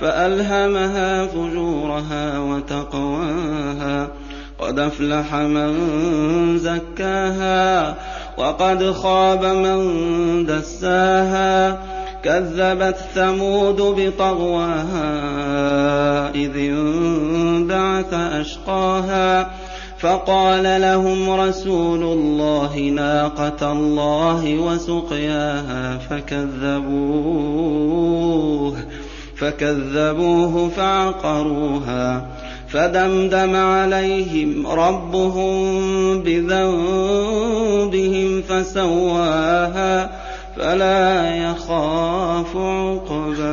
فألهمها فجورها وتقواها قد أفلح من زكاها وقد خاب من دساها كذبت ثمود بطغواها إذ انبعث أشقاها فقال لهم رسول الله ناقة الله وسقياها فكذبوه فكذبوه فعقروها فدمدم عليهم ربهم بذنبهم فسواها فلا يخاف عقباها